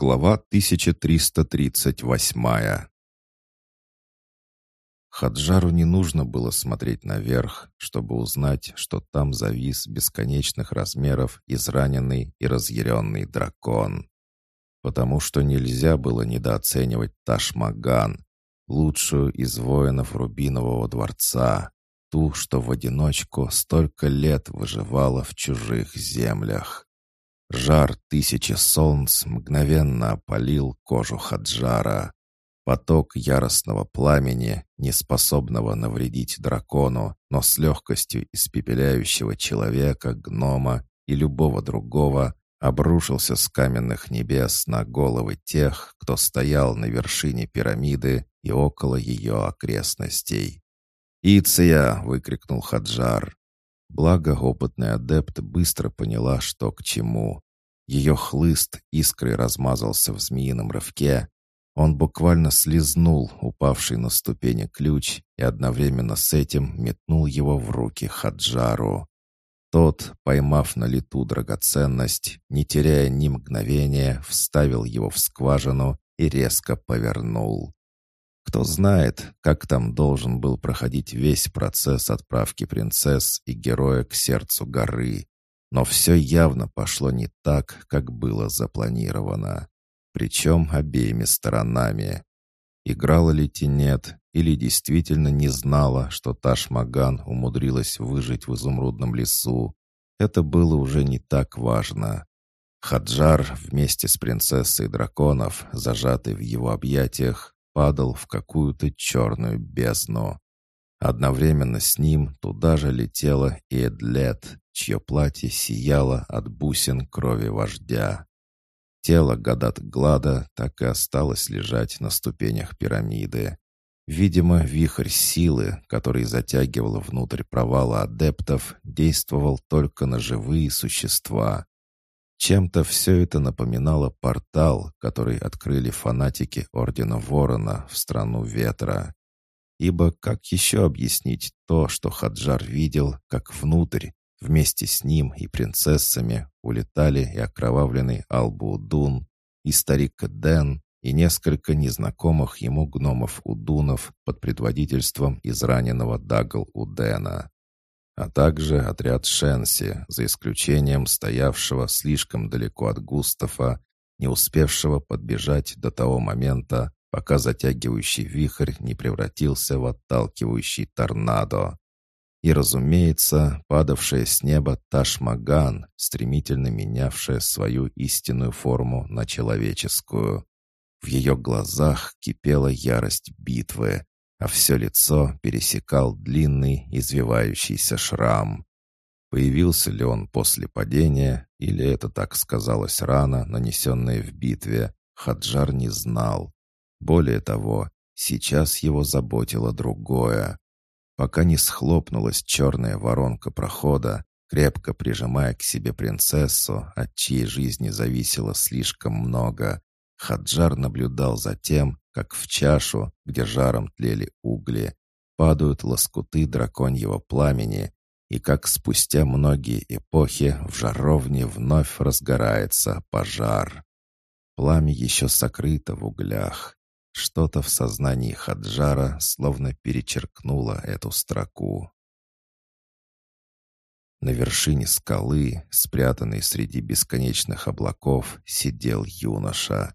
Глава 1338 Хаджару не нужно было смотреть наверх, чтобы узнать, что там завис бесконечных размеров израненный и разъяренный дракон. Потому что нельзя было недооценивать Ташмаган, лучшую из воинов Рубинового дворца, ту, что в одиночку столько лет выживала в чужих землях. Жар тысячи солнц мгновенно опалил кожу Хаджара. Поток яростного пламени, не способного навредить дракону, но с легкостью испепеляющего человека, гнома и любого другого, обрушился с каменных небес на головы тех, кто стоял на вершине пирамиды и около ее окрестностей. «Иция!» — выкрикнул Хаджар. Благо, опытный адепт быстро поняла, что к чему. Ее хлыст искрой размазался в змеином рывке. Он буквально слезнул упавший на ступени ключ и одновременно с этим метнул его в руки Хаджару. Тот, поймав на лету драгоценность, не теряя ни мгновения, вставил его в скважину и резко повернул. Кто знает, как там должен был проходить весь процесс отправки принцесс и героя к сердцу горы. Но все явно пошло не так, как было запланировано. Причем обеими сторонами. Играла ли Тинет или действительно не знала, что Ташмаган умудрилась выжить в изумрудном лесу, это было уже не так важно. Хаджар вместе с принцессой драконов, зажатый в его объятиях, падал в какую-то черную бездну. Одновременно с ним туда же летела и Эдлет, чье платье сияло от бусин крови вождя. Тело Гадат Глада так и осталось лежать на ступенях пирамиды. Видимо, вихрь силы, который затягивал внутрь провала адептов, действовал только на живые существа. Чем-то все это напоминало портал, который открыли фанатики Ордена Ворона в страну ветра. Ибо как еще объяснить то, что Хаджар видел, как внутрь, вместе с ним и принцессами, улетали и окровавленный Албудун, и старик Дэн, и несколько незнакомых ему гномов-удунов под предводительством израненного Дагл-Удена а также отряд Шенси, за исключением стоявшего слишком далеко от Густава, не успевшего подбежать до того момента, пока затягивающий вихрь не превратился в отталкивающий торнадо. И, разумеется, падавшая с неба Ташмаган, стремительно менявшая свою истинную форму на человеческую. В ее глазах кипела ярость битвы, а все лицо пересекал длинный извивающийся шрам. Появился ли он после падения, или это так сказалось рана, нанесенная в битве, Хаджар не знал. Более того, сейчас его заботило другое. Пока не схлопнулась черная воронка прохода, крепко прижимая к себе принцессу, от чьей жизни зависело слишком много, Хаджар наблюдал за тем, как в чашу, где жаром тлели угли, падают лоскуты драконьего пламени, и как спустя многие эпохи в жаровне вновь разгорается пожар. Пламя еще сокрыто в углях. Что-то в сознании Хаджара словно перечеркнуло эту строку. На вершине скалы, спрятанной среди бесконечных облаков, сидел юноша.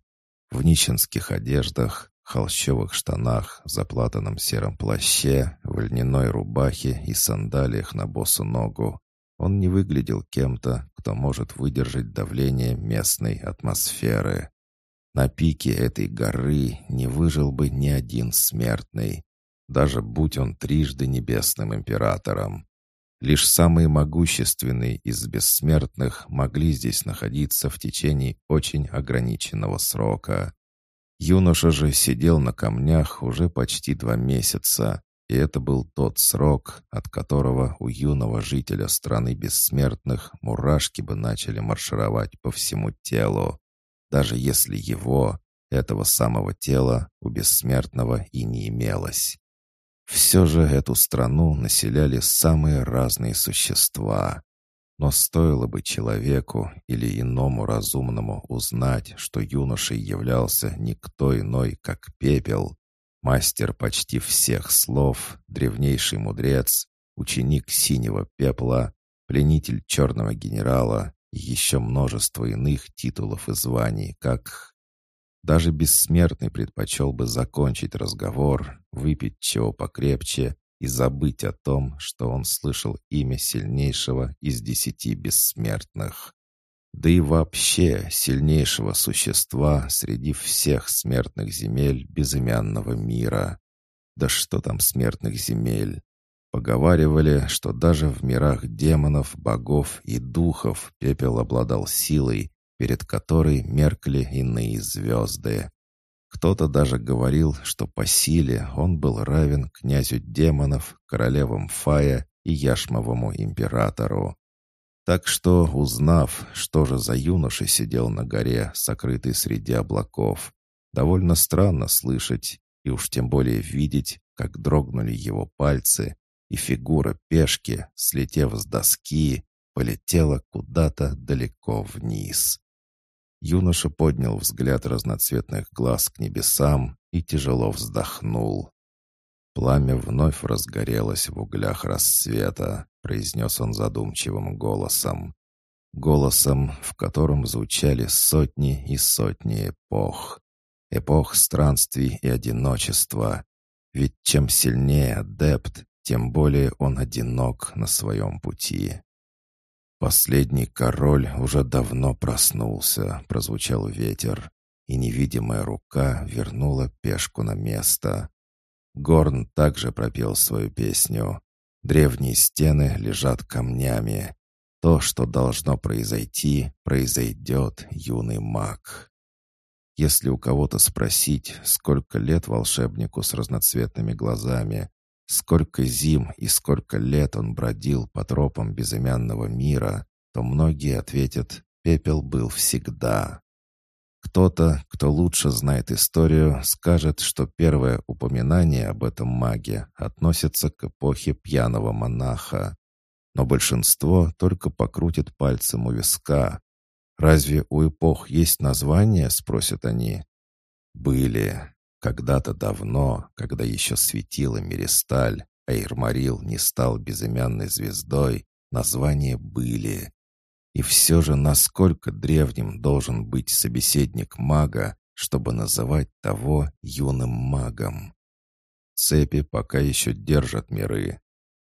В нищенских одеждах, холщовых штанах, заплатанном сером плаще, в льняной рубахе и сандалиях на босу ногу. Он не выглядел кем-то, кто может выдержать давление местной атмосферы. На пике этой горы не выжил бы ни один смертный, даже будь он трижды небесным императором. Лишь самые могущественные из бессмертных могли здесь находиться в течение очень ограниченного срока. Юноша же сидел на камнях уже почти два месяца, и это был тот срок, от которого у юного жителя страны бессмертных мурашки бы начали маршировать по всему телу, даже если его, этого самого тела, у бессмертного и не имелось. Все же эту страну населяли самые разные существа. Но стоило бы человеку или иному разумному узнать, что юношей являлся никто иной, как пепел, мастер почти всех слов, древнейший мудрец, ученик синего пепла, пленитель черного генерала и еще множество иных титулов и званий, как... Даже бессмертный предпочел бы закончить разговор, выпить чего покрепче и забыть о том, что он слышал имя сильнейшего из десяти бессмертных. Да и вообще сильнейшего существа среди всех смертных земель безымянного мира. Да что там смертных земель? Поговаривали, что даже в мирах демонов, богов и духов пепел обладал силой, перед которой меркли иные звезды. Кто-то даже говорил, что по силе он был равен князю демонов, королевам Фая и Яшмовому императору. Так что, узнав, что же за юноша сидел на горе, сокрытый среди облаков, довольно странно слышать и уж тем более видеть, как дрогнули его пальцы, и фигура пешки, слетев с доски, полетела куда-то далеко вниз. Юноша поднял взгляд разноцветных глаз к небесам и тяжело вздохнул. «Пламя вновь разгорелось в углях рассвета», — произнес он задумчивым голосом. Голосом, в котором звучали сотни и сотни эпох. Эпох странствий и одиночества. Ведь чем сильнее адепт, тем более он одинок на своем пути. «Последний король уже давно проснулся», — прозвучал ветер, и невидимая рука вернула пешку на место. Горн также пропел свою песню. Древние стены лежат камнями. То, что должно произойти, произойдет, юный маг. Если у кого-то спросить, сколько лет волшебнику с разноцветными глазами, Сколько зим и сколько лет он бродил по тропам безымянного мира, то многие ответят «пепел был всегда». Кто-то, кто лучше знает историю, скажет, что первое упоминание об этом маге относится к эпохе пьяного монаха. Но большинство только покрутит пальцем у виска. «Разве у эпох есть название?» — спросят они. «Были. Когда-то давно, когда еще светила Миристаль, а Ирмарил не стал безымянной звездой, названия были. И все же насколько древним должен быть собеседник мага, чтобы называть того юным магом? Цепи пока еще держат миры.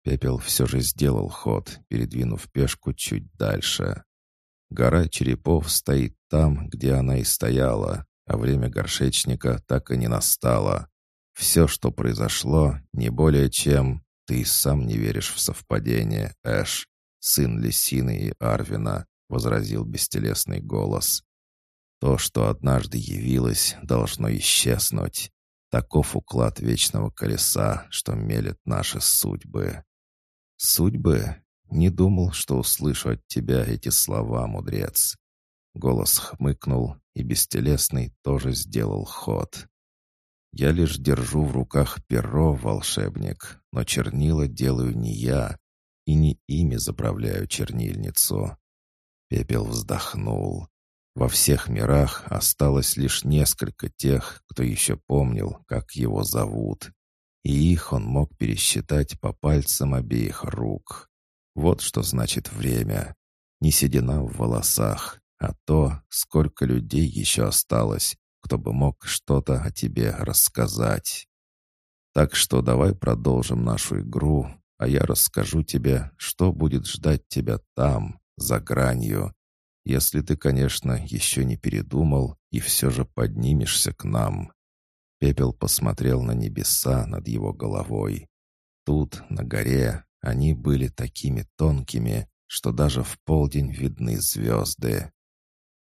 Пепел все же сделал ход, передвинув пешку чуть дальше. Гора черепов стоит там, где она и стояла, а время горшечника так и не настало. Все, что произошло, не более чем... Ты сам не веришь в совпадение, Эш, сын Лисины и Арвина, — возразил бестелесный голос. То, что однажды явилось, должно исчезнуть. Таков уклад вечного колеса, что мелет наши судьбы. Судьбы? Не думал, что услышу от тебя эти слова, мудрец. Голос хмыкнул, и бестелесный тоже сделал ход. «Я лишь держу в руках перо, волшебник, но чернила делаю не я, и не ими заправляю чернильницу». Пепел вздохнул. Во всех мирах осталось лишь несколько тех, кто еще помнил, как его зовут. И их он мог пересчитать по пальцам обеих рук. Вот что значит время. Не седина в волосах, а то, сколько людей еще осталось, кто бы мог что-то о тебе рассказать. Так что давай продолжим нашу игру, а я расскажу тебе, что будет ждать тебя там, за гранью, если ты, конечно, еще не передумал и все же поднимешься к нам». Пепел посмотрел на небеса над его головой. Тут, на горе, они были такими тонкими, что даже в полдень видны звезды.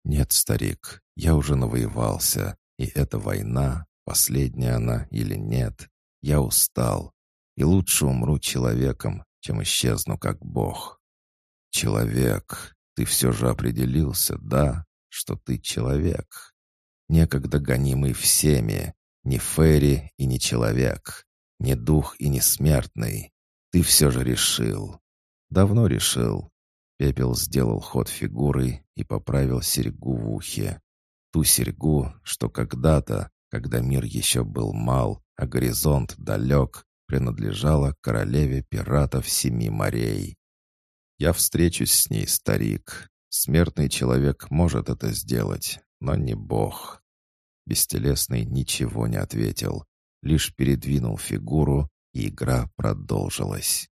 «Нет, старик, я уже навоевался, и эта война, последняя она или нет, я устал, и лучше умру человеком, чем исчезну как бог». «Человек, ты все же определился, да, что ты человек, некогда гонимый всеми, не фэри и не человек, не дух и не смертный. Ты все же решил. Давно решил. Пепел сделал ход фигурой и поправил серьгу в ухе. Ту серьгу, что когда-то, когда мир еще был мал, а горизонт далек, принадлежала королеве пиратов Семи морей. «Я встречусь с ней, старик. Смертный человек может это сделать, но не бог». Бестелесный ничего не ответил, лишь передвинул фигуру, и игра продолжилась.